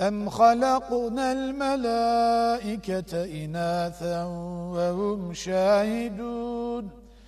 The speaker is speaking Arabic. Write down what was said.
أم خلقنا الملائكة إناثا وهم شاهدون